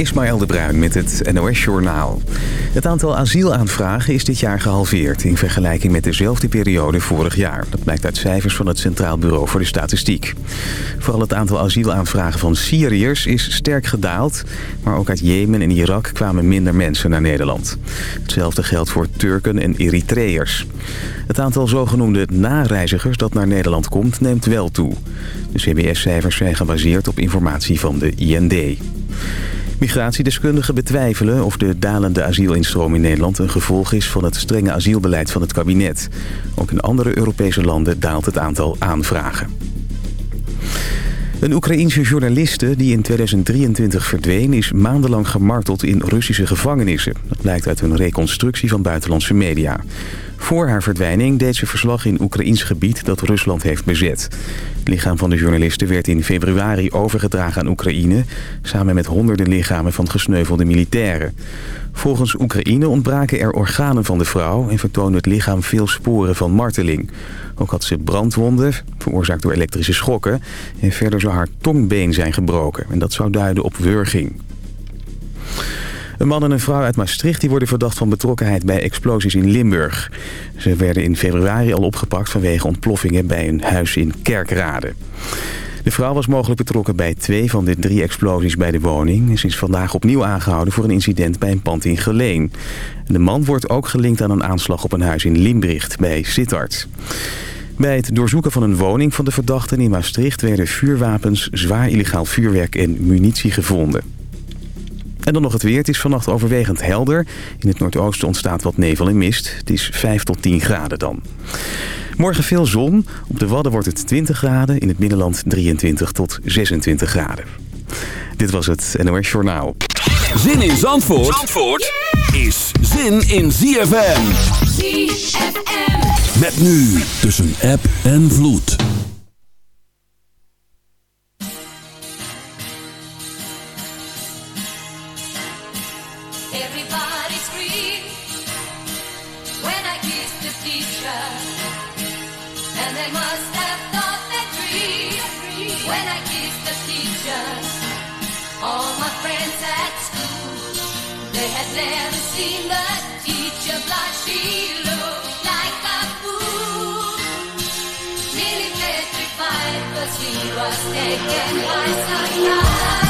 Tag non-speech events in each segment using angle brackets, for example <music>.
Ismaël de Bruin met het NOS Journaal. Het aantal asielaanvragen is dit jaar gehalveerd... in vergelijking met dezelfde periode vorig jaar. Dat blijkt uit cijfers van het Centraal Bureau voor de Statistiek. Vooral het aantal asielaanvragen van Syriërs is sterk gedaald... maar ook uit Jemen en Irak kwamen minder mensen naar Nederland. Hetzelfde geldt voor Turken en Eritreërs. Het aantal zogenoemde nareizigers dat naar Nederland komt neemt wel toe. De CBS-cijfers zijn gebaseerd op informatie van de IND. Migratiedeskundigen betwijfelen of de dalende asielinstroom in Nederland een gevolg is van het strenge asielbeleid van het kabinet. Ook in andere Europese landen daalt het aantal aanvragen. Een Oekraïense journaliste die in 2023 verdween... is maandenlang gemarteld in Russische gevangenissen. Dat blijkt uit een reconstructie van buitenlandse media. Voor haar verdwijning deed ze verslag in Oekraïns gebied dat Rusland heeft bezet. Het lichaam van de journaliste werd in februari overgedragen aan Oekraïne... samen met honderden lichamen van gesneuvelde militairen. Volgens Oekraïne ontbraken er organen van de vrouw... en vertoonde het lichaam veel sporen van marteling. Ook had ze brandwonden, veroorzaakt door elektrische schokken... en verder zou haar tongbeen zijn gebroken. En dat zou duiden op wurging. Een man en een vrouw uit Maastricht die worden verdacht van betrokkenheid bij explosies in Limburg. Ze werden in februari al opgepakt vanwege ontploffingen bij een huis in Kerkrade. De vrouw was mogelijk betrokken bij twee van de drie explosies bij de woning. Ze is vandaag opnieuw aangehouden voor een incident bij een pand in Geleen. De man wordt ook gelinkt aan een aanslag op een huis in Limbricht bij Sittard. Bij het doorzoeken van een woning van de verdachten in Maastricht... werden vuurwapens, zwaar illegaal vuurwerk en munitie gevonden. En dan nog het weer. Het is vannacht overwegend helder. In het noordoosten ontstaat wat nevel en mist. Het is 5 tot 10 graden dan. Morgen veel zon. Op de Wadden wordt het 20 graden. In het Middenland 23 tot 26 graden. Dit was het NOS Journaal. Zin in Zandvoort, Zandvoort is zin in ZFM. ZFM. Met nu tussen app en vloed. Never seen the teacher blush. She looked like a fool. Was taken by surprise.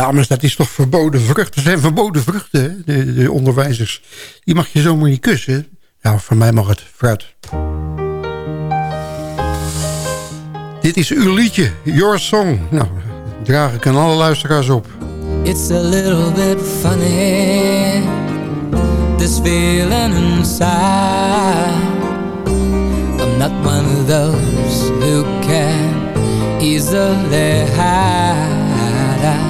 Dames, dat is toch verboden vruchten. Dat zijn verboden vruchten, de, de, onderwijzers. Die mag je zomaar niet kussen. Ja, voor mij mag het. Fruit. Dit is uw liedje, Your Song. Nou, draag ik aan alle luisteraars op. It's a little bit funny This feeling inside I'm not one of those who can easily hide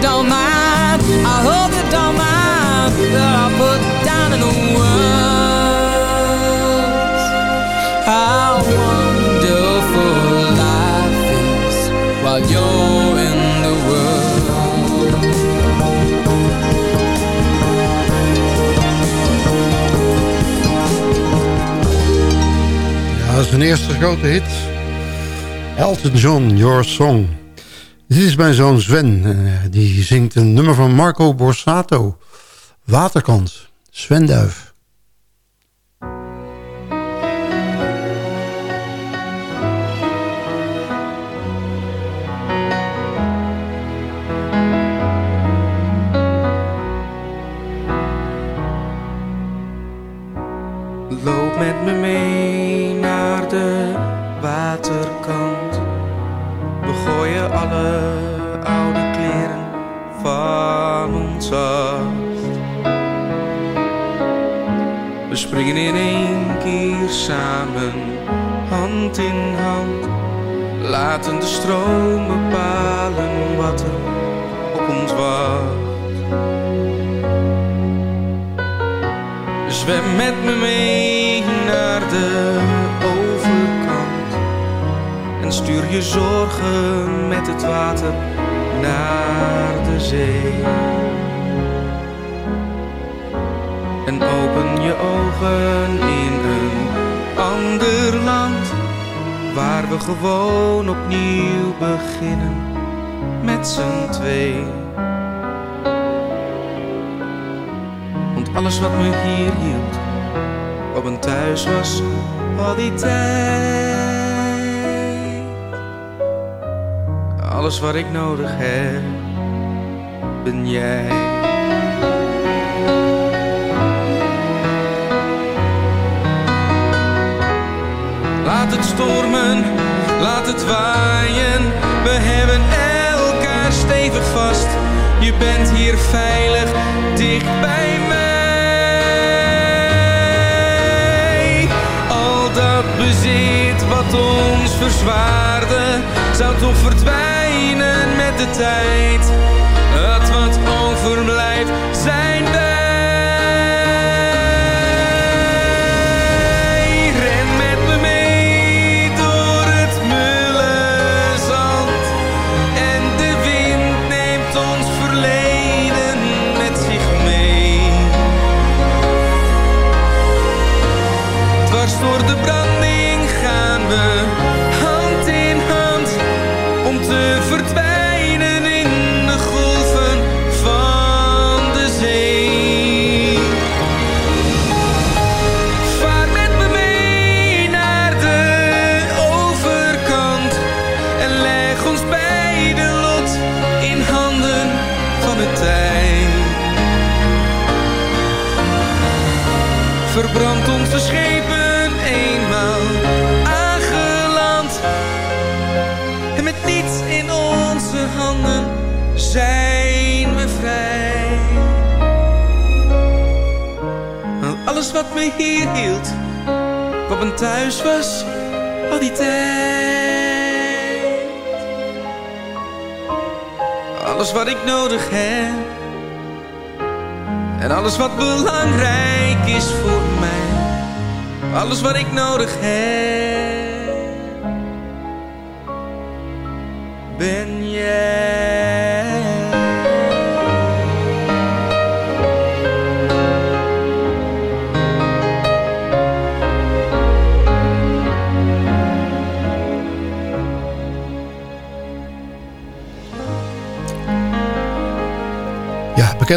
don't mind I hope you don't mind That I put down in the words How wonderful life is While you're in the world. Dat is een eerste grote hit. Elton John, Your Song dit is mijn zoon Sven. Eh, die zingt een nummer van Marco Borsato. Waterkant. Sven Duif. notice.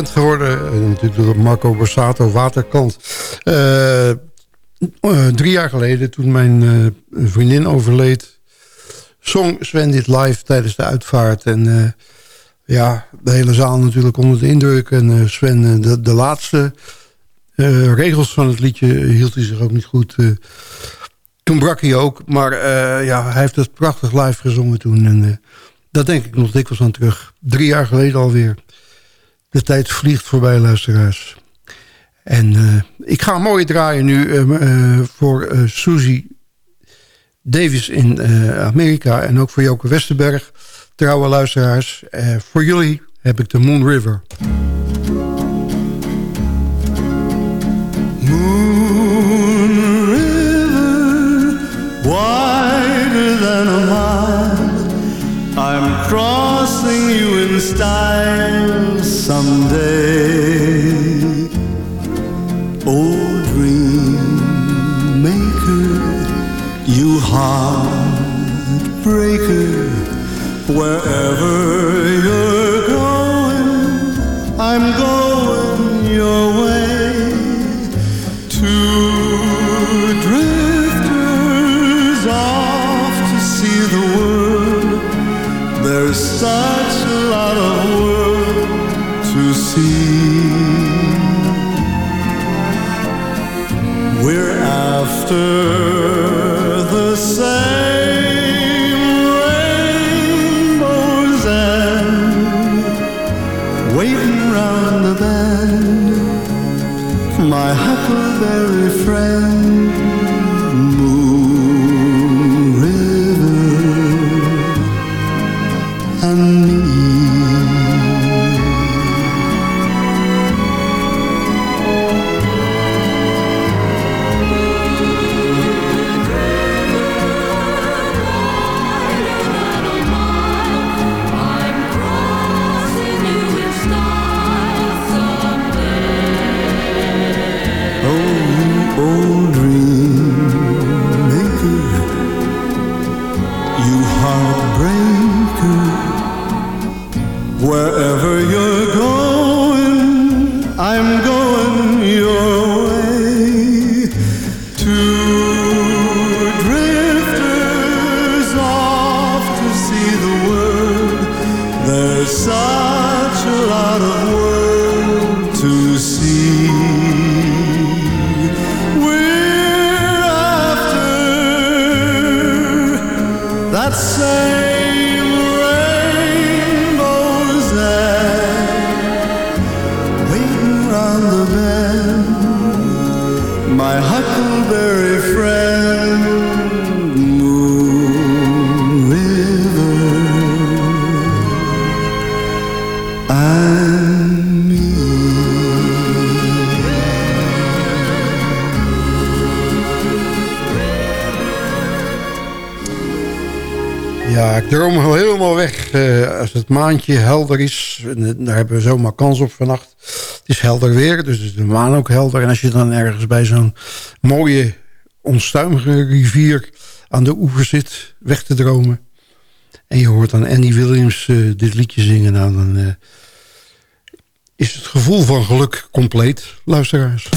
Geworden eh, natuurlijk door Marco Borsato, Waterkant. Eh, eh, drie jaar geleden, toen mijn vriendin overleed... zong Sven dit live tijdens de uitvaart. En ja, de hele zaal natuurlijk onder de indruk. En Sven, de, de laatste regels van het liedje hield hij zich ook niet goed... toen brak hij ook, maar ja, hij heeft het prachtig live gezongen toen. En daar denk ik nog dikwijls aan terug. Drie jaar geleden alweer. De tijd vliegt voorbij, luisteraars. En eh, ik ga een mooie draaien nu eh, eh, voor Susie Davis in Amerika... en ook voor Joke Westerberg, trouwe luisteraars. Voor jullie heb ik de Moon River. wider than a mile. I'm crossing you in style someday. Oh, dream maker, you heartbreaker, wherever maandje helder is. En, eh, daar hebben we zomaar kans op vannacht. Het is helder weer, dus is de maan ook helder. En als je dan ergens bij zo'n mooie, onstuimige rivier aan de oever zit, weg te dromen. En je hoort dan Andy Williams eh, dit liedje zingen. Nou, dan eh, is het gevoel van geluk compleet, luisteraars.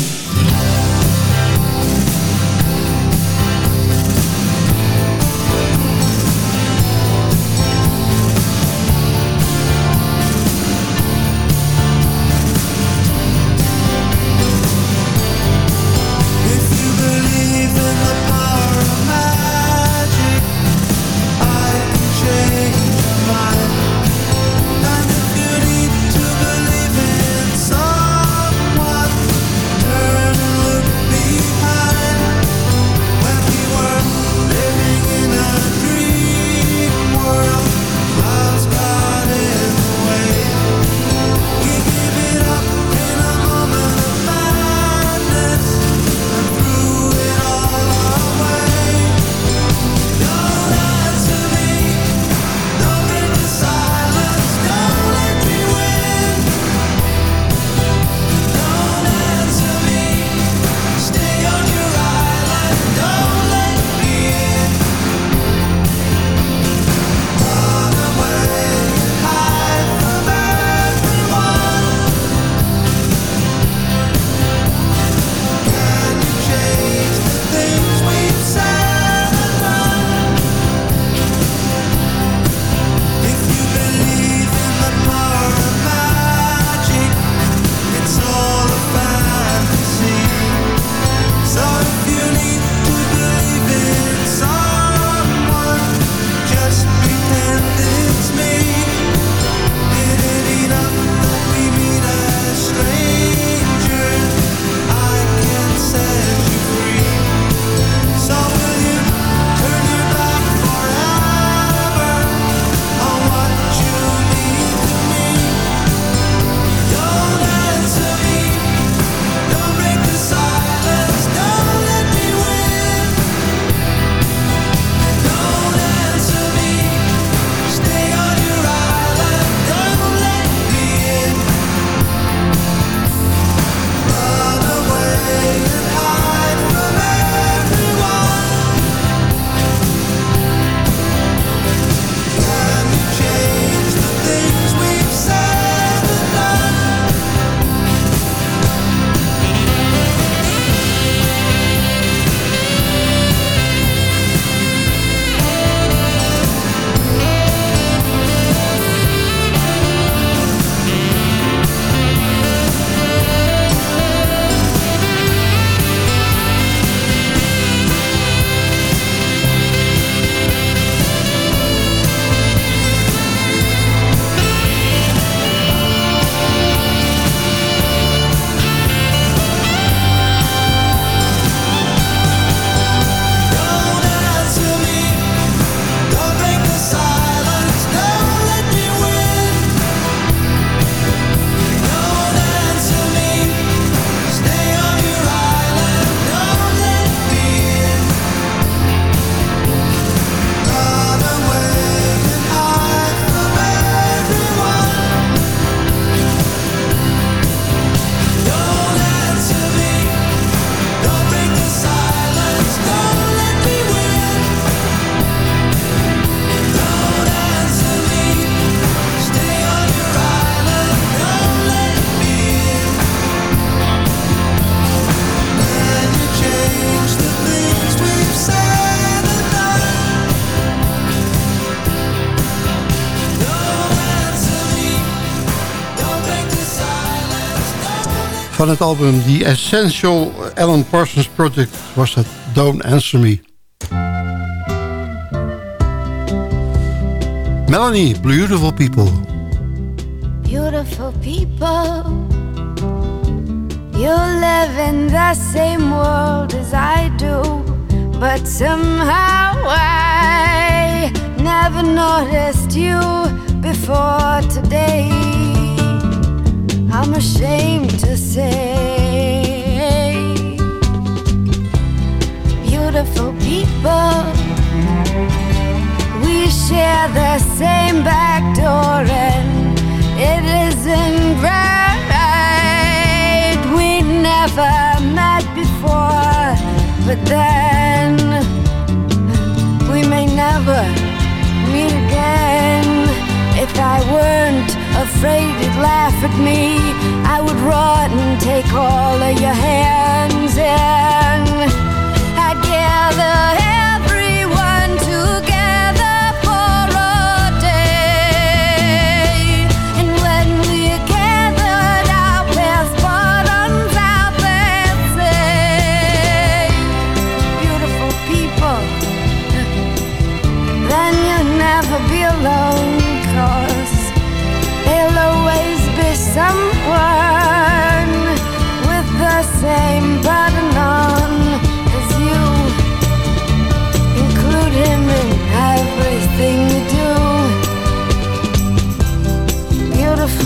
Van het album The Essential Alan Parsons Project was het Don't Answer Me. Melanie, Beautiful People. Beautiful people You live in the same world as I do But somehow I never noticed you before today I'm ashamed to say Beautiful people. We share the same back door and it isn't right. We never met before But then we may never meet again. If I weren't afraid you'd laugh at me. I would run and take all of your hands and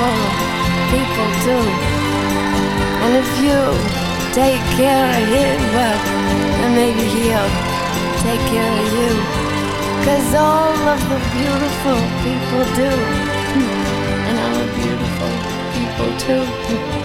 beautiful people do. And if you take care of him, well, then maybe he'll take care of you. Cause all of the beautiful people do. And I'm a beautiful people too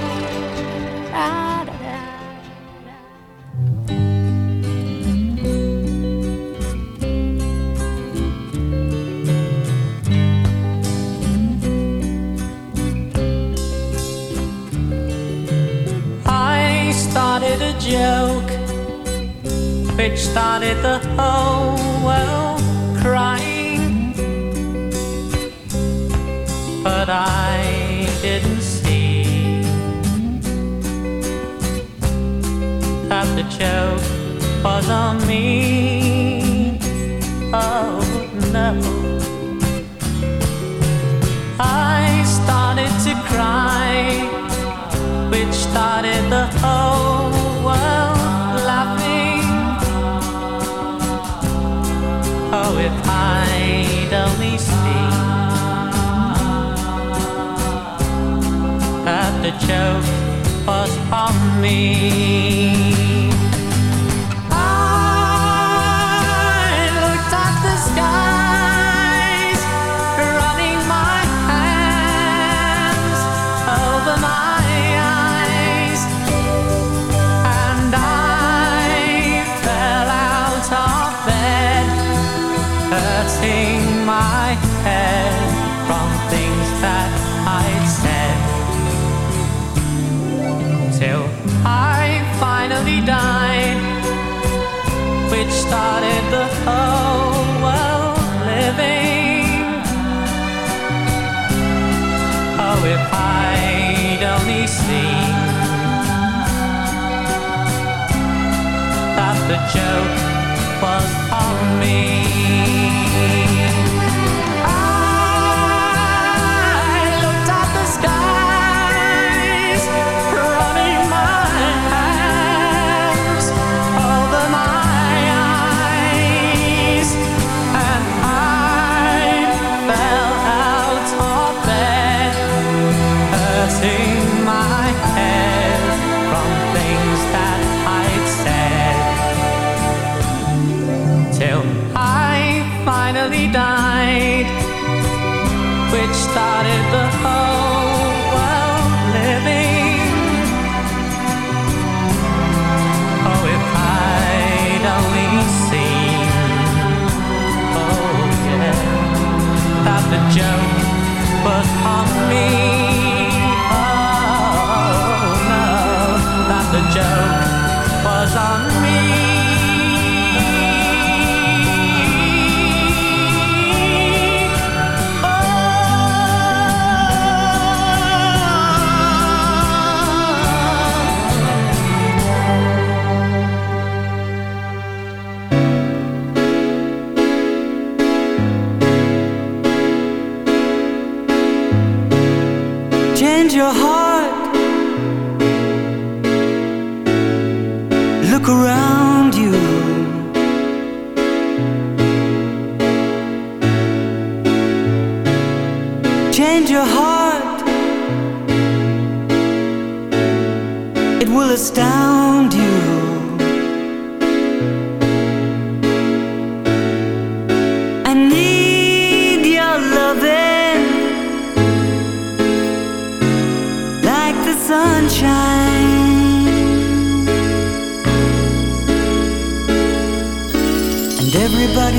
started the whole world crying. But I didn't see that the joke was on me. Oh no. I started to cry which started the that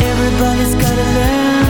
Everybody's gotta learn.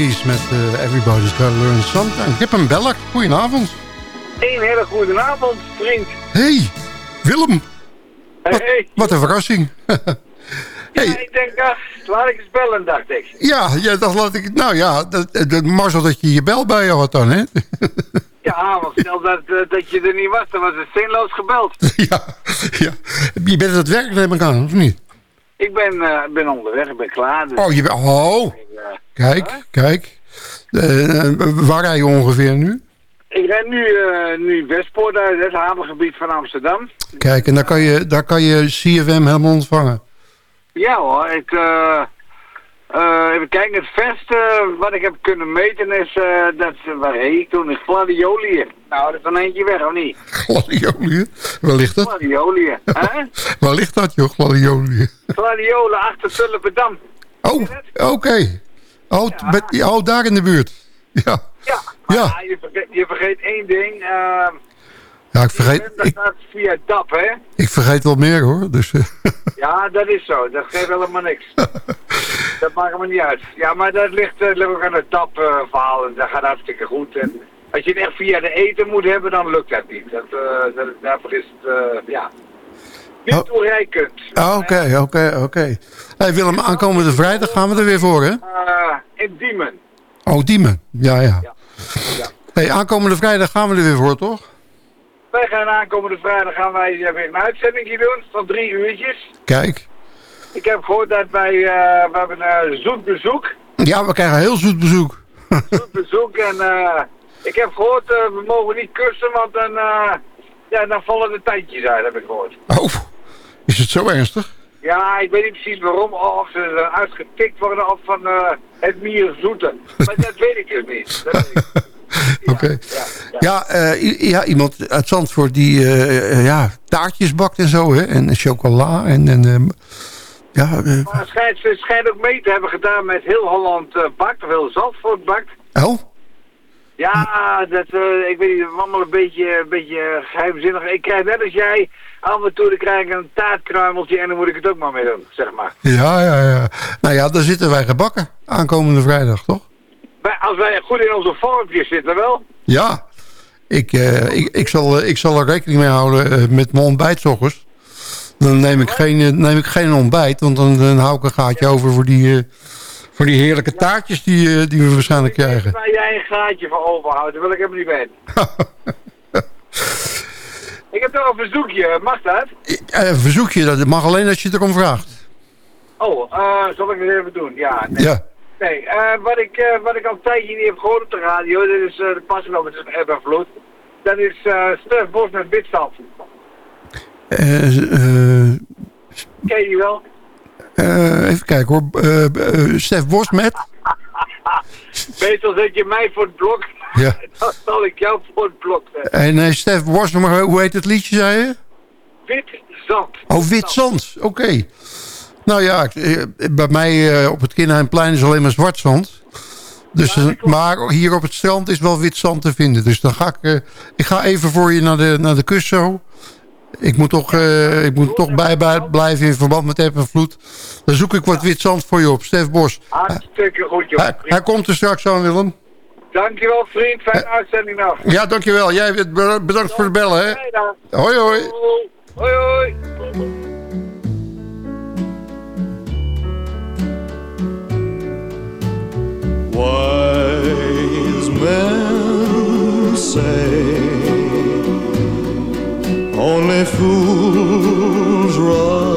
Met eh, Everybody's Gotta Learn Something. Ik heb een beller. Goedenavond. Een hele goede avond, vriend. Hey, Willem. Hey, Wat, hey. wat een verrassing. <laughs> Ja, ik denk, ach, laat ik eens bellen, dacht ik. Ja, ja dat laat ik... Nou ja, dat, dat, Marcel dat je je bel bij je had dan, hè? <laughs> Ja, want stel dat, eh, dat je er niet was, dan was het zinloos gebeld. <laughs> ja, ja. Je bent het werk, neem ik aan, of niet? Ik ben, eh, ben onderweg, ik ben klaar. Dus, Oh, je bent... Oh, eh, kijk, kijk. Eh, waar rij je ongeveer nu? ik ren nu, eh, nu Westpoort uit, het havengebied van Amsterdam. Kijk, en daar kan je, daar kan je CFM helemaal ontvangen. Ja hoor, ik... eh, even kijken, het verste wat ik heb kunnen meten is, eh, dat, waar reed ik toen? In Gladiolië. Nou, dat is dan eentje weg, of niet? Gladiolië? Waar ligt dat? Gladiolië, hè? <laughs> Waar ligt dat, joh, Gladiolië? Gladiolen achter Tullependam. Oh, oké. Oh, t- met- oh, daar in de buurt. Ja, Ja, Ja. ja. je, vergeet, je vergeet één ding. eh ja ik, vergeet, dat ik, gaat via DAP, hè? ik vergeet wel meer, hoor. Dus, eh, Ja, dat is zo. Dat geeft helemaal niks. <laughs> dat maakt me niet uit. Ja, maar dat ligt, eh, ligt ook aan het DAP-verhaal. en dat gaat hartstikke goed. En als je het echt via de eten moet hebben, dan lukt dat niet. Dat, eh, dat, daarvoor is het, ja... Niet Oh. toereikend. ah, Oké, oké, oké. Hey Willem, aankomende vrijdag gaan we er weer voor, hè? In Diemen. Oh, Diemen. Ja, ja. Ja. ja. Hey, aankomende vrijdag gaan we er weer voor, toch? Wij gaan aankomende vrijdag gaan wij weer een uitzending doen van drie uurtjes. Kijk. Ik heb gehoord dat wij, eh, we hebben een uh, zoet bezoek. Ja, we krijgen heel zoet bezoek. <laughs> Zoet bezoek en eh, ik heb gehoord, eh, we mogen niet kussen, want dan, eh, ja, dan vallen de tandjes uit, heb ik gehoord. Oh, is het zo ernstig? Ja, ik weet niet precies waarom, of ze uitgetikt worden of van eh, het mier zoete. Maar dat weet ik dus niet. <laughs> Oké. Ja, ja. Ja, eh, iemand uit Zandvoort die eh, eh, ja, taartjes bakt en zo, hè? En chocola en... en ja, eh, Maar het schijnt, ze schijnt ook mee te hebben gedaan met heel Holland eh, bakt, of heel Zandvoort bakt. oh, Ja, dat, eh, ik weet niet, allemaal een beetje, een beetje geheimzinnig. Ik krijg net als jij, af en toe dan krijg ik een taartkruimeltje en dan moet ik het ook maar mee doen, zeg maar. ja, ja, ja. Nou ja, daar zitten wij gebakken. Aankomende vrijdag, toch? Als wij goed in onze vormpjes zitten wel, Ja. Ik, eh, ik, ik, zal, eh, ik zal er rekening mee houden eh, met mijn ontbijt 's ochtends. Dan neem ik geen, eh, neem ik geen ontbijt, want dan, dan hou ik een gaatje over voor die, eh, voor die heerlijke taartjes die, eh, die we waarschijnlijk krijgen. waar jij een gaatje voor overhoudt, wil ik helemaal niet weten. <laughs> ik heb toch een verzoekje, mag dat? Een verzoekje, dat mag alleen als je erom vraagt. Oh, zal ik het even doen? Ja, nee. Ja. Nee, wat, ik, wat ik al een tijdje niet heb gehoord op de radio, dat is, uh, dat past wel met eb en vloed. Dat is uh, Stef Bos met Bidstad. Eh, eh, Ken je wel? eh, even kijken hoor. Eh, eh, Stef Bos met? <laughs> Meestal zet je mij voor het blok, Ja. <laughs> dan zal ik jou voor het blok zetten. En Stef Bos, maar hoe heet het liedje, zei je? Wit zand. Oh, wit zand. Oké. Nou ja, bij mij op het Kinderheimplein is alleen maar zwart zand. Dus, maar hier op het strand is wel wit zand te vinden. Dus dan ga ik, ik ga even voor je naar de, naar de kust zo. Ik moet toch, eh, ik moet toch bij, bij blijven in verband met eb en vloed. Dan zoek ik wat wit zand voor je op. Stef Bos. Hartstikke goed, joh. Hij, hij komt er straks aan, Willem. Dankjewel, vriend. Fijne uitzending nog. Ja, dankjewel. Jij bedankt voor het bellen, hè. Hoi, hoi. Hoi, hoi. Wise men say only fools rush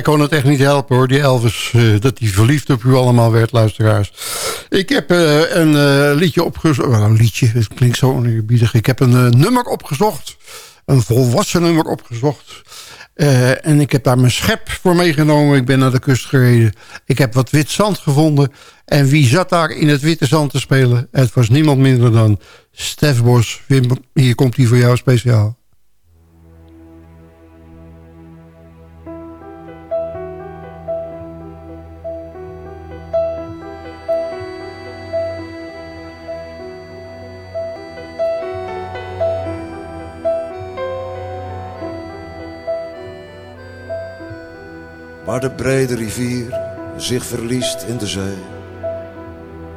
Hij kon het echt niet helpen hoor, die Elvis. eh, dat hij verliefd op u allemaal werd, luisteraars. Ik heb eh, een eh, liedje opgezocht. Een liedje, het klinkt zo oneerbiedig. Ik heb een nummer opgezocht. Een volwassen nummer opgezocht. En ik heb daar mijn schep voor meegenomen. Ik ben naar de kust gereden. Ik heb wat wit zand gevonden. En wie zat daar in het witte zand te spelen? Het was niemand minder dan Stef Bos. Hier komt hij voor jou speciaal. Waar de brede rivier zich verliest in de zee.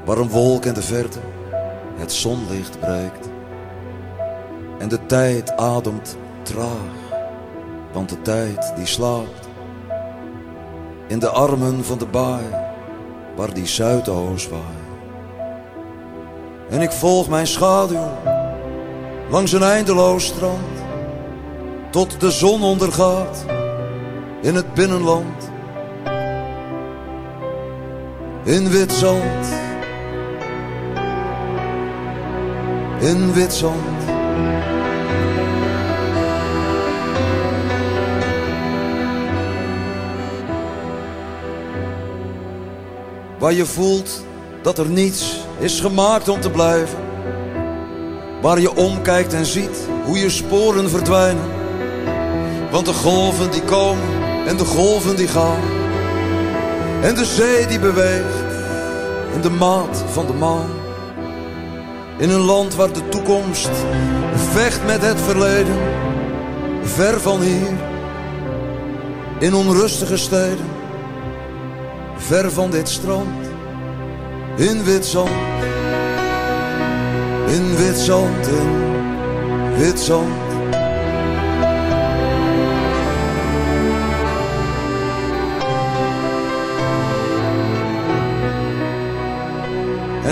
Waar een wolk in de verte het zonlicht bereikt. En de tijd ademt traag, want de tijd die slaapt. In de armen van de baai, waar die zuidoost waait. En ik volg mijn schaduw langs een eindeloos strand. Tot de zon ondergaat in het binnenland. In wit zand. In wit zand. Waar je voelt dat er niets is gemaakt om te blijven. Waar je omkijkt en ziet hoe je sporen verdwijnen. Want de golven die komen en de golven die gaan. En de zee die beweegt in de maat van de maan. In een land waar de toekomst vecht met het verleden. Ver van hier. In onrustige steden. Ver van dit strand. In wit zand. In wit zand, in wit zand.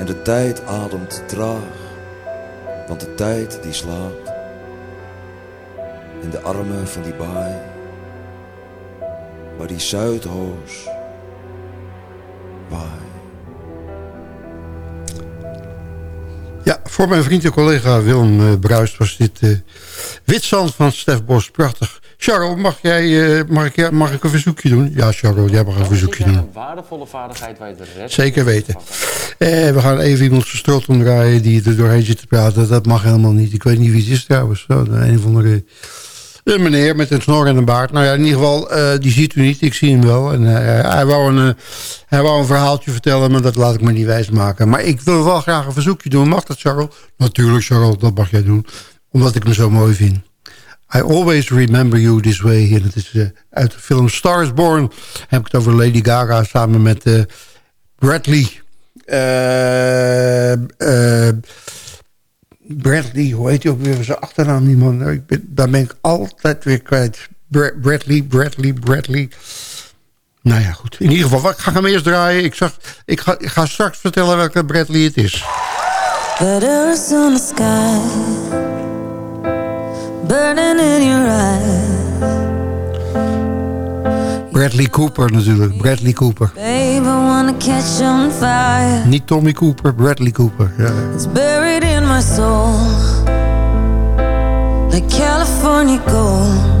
En de tijd ademt traag, want de tijd die slaapt. In de armen van die baai, waar die Zuidhoos waait. Ja, voor mijn vriend en collega Willem uh, Bruist was dit uh, Witzand van Stef Bos. Prachtig. Charles, mag, jij, uh, mag, ik, mag ik een verzoekje doen? Ja, Charles, jij mag een verzoekje doen. Een waardevolle vaardigheid waar je de rest... Zeker weten. We gaan even iemand zijn strot omdraaien die er doorheen zit te praten. Dat mag helemaal niet. Ik weet niet wie het is trouwens. Zo, een of andere... Een meneer met een snor en een baard. Nou ja, in ieder geval, uh, die ziet u niet. Ik zie hem wel. En, hij, wou een, hij wou een verhaaltje vertellen, maar dat laat ik me niet wijsmaken. Maar ik wil wel graag een verzoekje doen. Mag dat, Charles? Natuurlijk, Charles, dat mag jij doen. Omdat ik hem zo mooi vind. I always remember you this way. En het is uit de film Stars Born. Heb ik het over Lady Gaga samen met Bradley. Bradley, hoe heet hij ook weer zijn achternaam, die man? Ik ben, daar ben ik altijd weer kwijt. Bradley, Bradley, Bradley. Nou ja, goed. In ieder geval, ik ga hem eerst draaien. Ik, zag, ik, ga, ga straks vertellen welke Bradley het is. On the sky Burning in your eyes Bradley Cooper natuurlijk. Bradley Cooper. Babe, wanna catch on fire. Niet Tommy Cooper, Bradley Cooper. Ja. It's buried in my soul. Like California gold.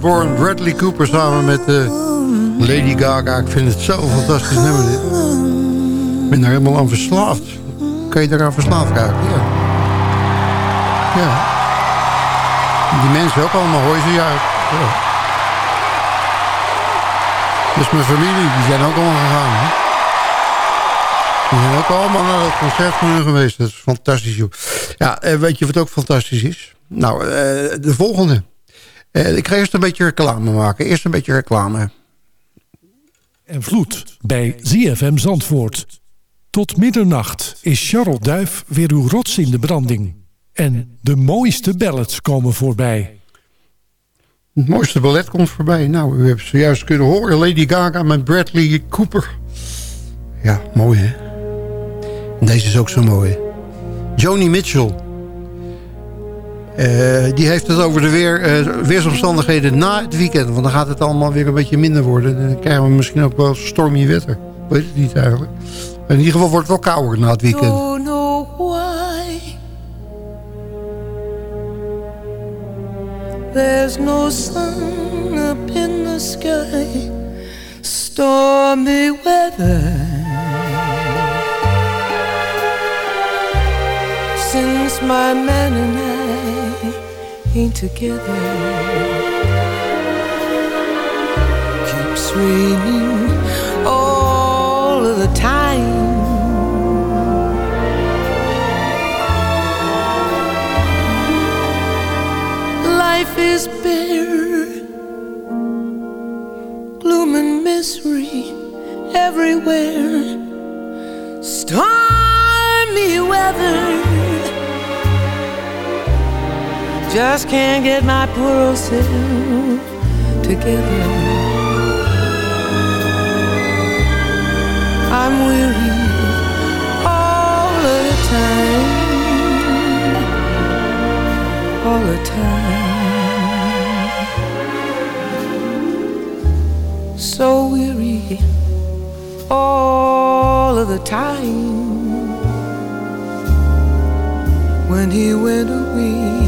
Born, Bradley Cooper samen met uh, Lady Gaga. Ik vind het zo fantastisch nummer dit. Ik ben er helemaal aan verslaafd. Kan je eraan verslaafd raken? Ja. Ja. Die mensen ook allemaal, hoor ze juist. Ja. Dus mijn familie, die zijn ook allemaal gegaan. Hè? Die zijn ook allemaal naar het concert van hun geweest. Dat is fantastisch, joh. Ja, eh, weet je wat ook fantastisch is? Nou, eh, de volgende. Eh, ik ga eerst een beetje reclame maken. Eerst een beetje reclame. En vloed bij ZFM Zandvoort. Tot middernacht is Charles Duif weer uw rots in de branding. En de mooiste ballads komen voorbij. Het mooiste ballet komt voorbij. Nou, u hebt zojuist kunnen horen. Lady Gaga met Bradley Cooper. Ja, mooi hè. Deze is ook zo mooi. Joni Mitchell. Eh, die heeft het over de weer, eh, weersomstandigheden na het weekend. Want dan gaat het allemaal weer een beetje minder worden. En dan krijgen we misschien ook wel stormy wetter. Weet het niet eigenlijk. In ieder geval wordt het wel kouder na het weekend. There's no sun up in the sky Stormy weather Since my man and I ain't together. Keeps raining all of the time. Life is bare, gloom and misery everywhere, stormy weather. Just can't get my poor old self together. I'm weary all the time all the time. So weary all of the time. When he went away,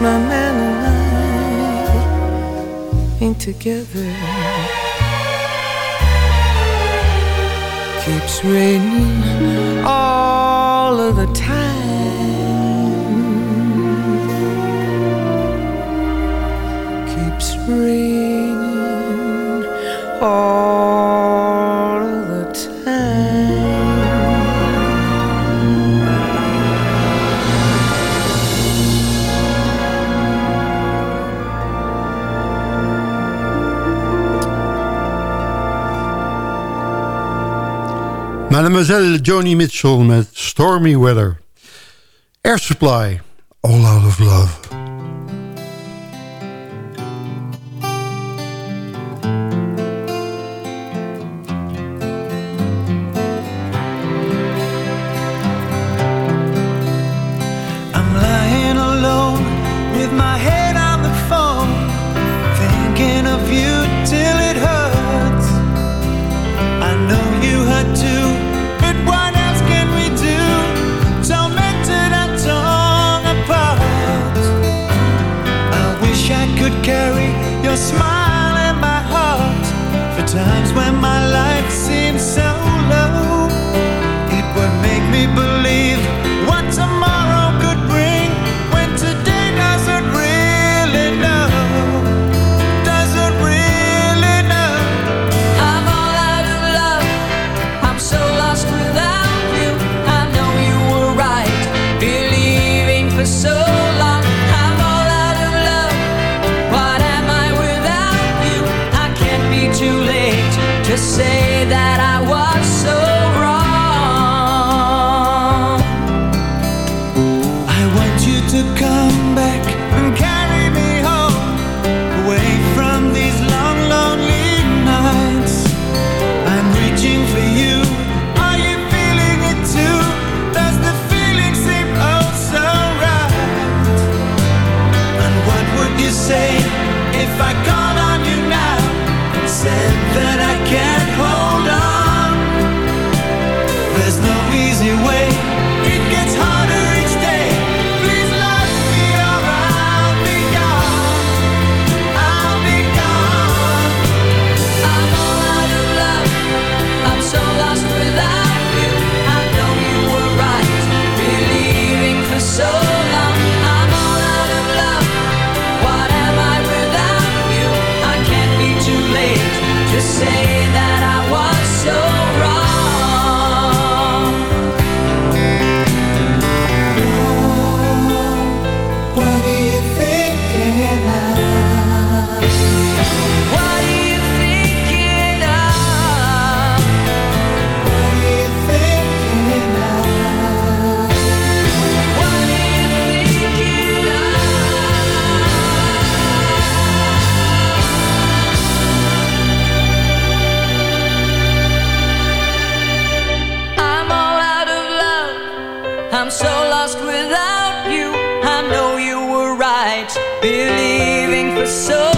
my man and I ain't together. Keeps raining all of the time. Mademoiselle Joni Mitchell met Stormy Weather. Air Supply, All Out of Love. Believing for so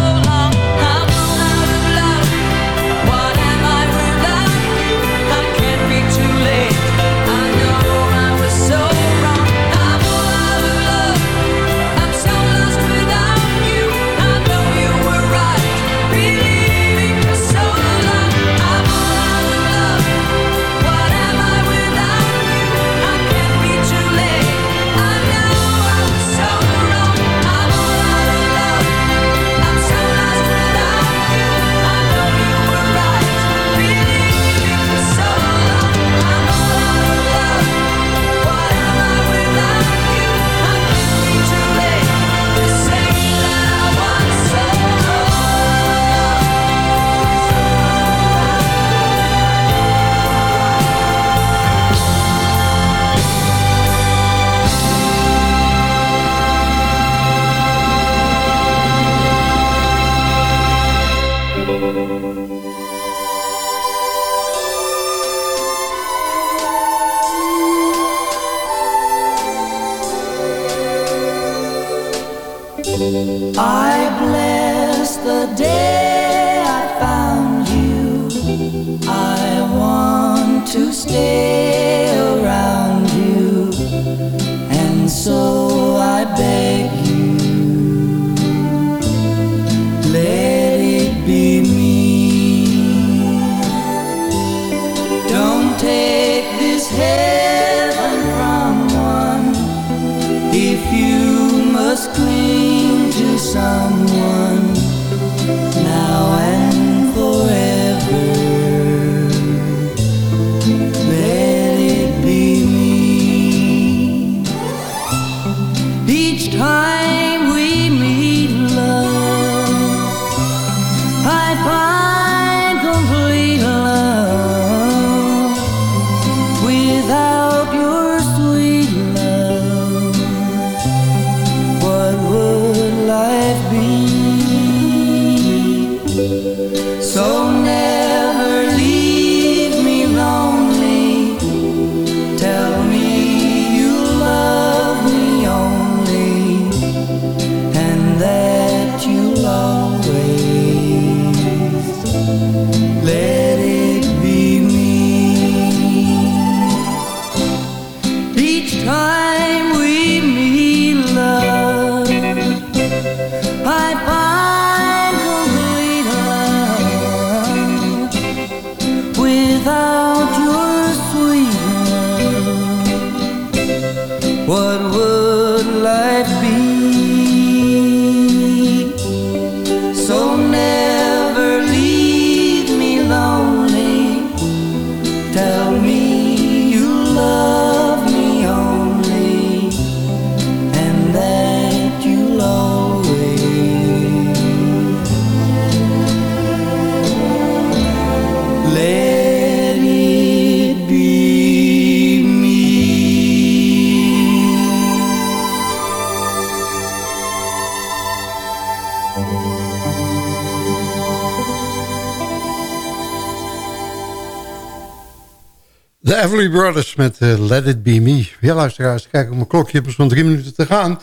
Everly Brothers met eh, Let It Be Me. Ja, luisteraars, kijk op mijn klokje. Is nog drie minuten te gaan.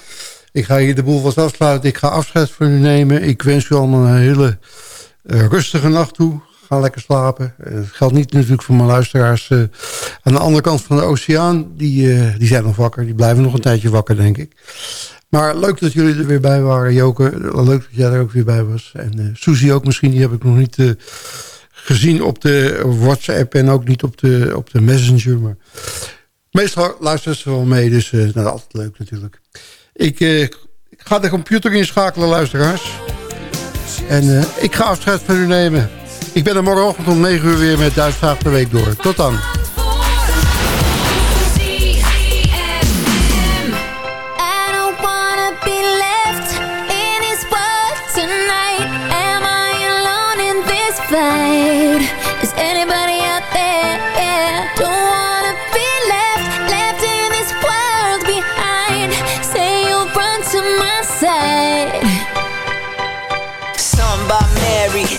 Ik ga hier de boel vast afsluiten. Ik ga afscheid van u nemen. Ik wens u allemaal een hele eh, rustige nacht toe. Ga lekker slapen. Eh, Het geldt niet natuurlijk voor mijn luisteraars aan de andere kant van de oceaan. Die, die zijn nog wakker. Die blijven nog een tijdje wakker, denk ik. Maar leuk dat jullie er weer bij waren, Joke. Leuk dat jij er ook weer bij was. En Susie ook misschien. Die heb ik nog niet... eh, gezien op de WhatsApp en ook niet op de, op de Messenger. Maar meestal luisteren ze wel mee, dus uh, nou, altijd leuk natuurlijk. Ik, uh, ik ga de computer inschakelen, luisteraars. En uh, ik ga afscheid van u nemen. Ik ben er morgenochtend om 9 uur weer met Duitsdag de Week door. Tot dan.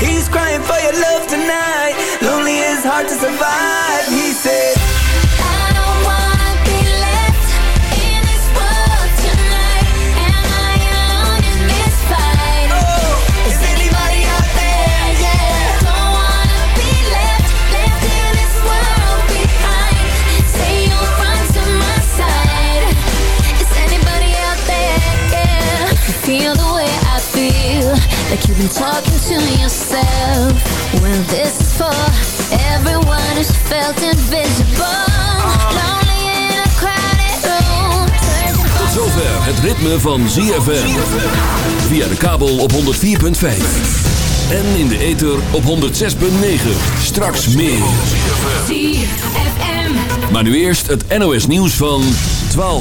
He's crying for your love tonight. Lonely is hard to survive, he said. Been talking to yourself. Well, this is for everyone who's felt invisible, lonely in a crowded room. Tot zover het ritme van ZFM. Via de kabel op 104.5. En in de ether op 106.9. Straks meer. Maar nu eerst het NOS nieuws van 12 uur.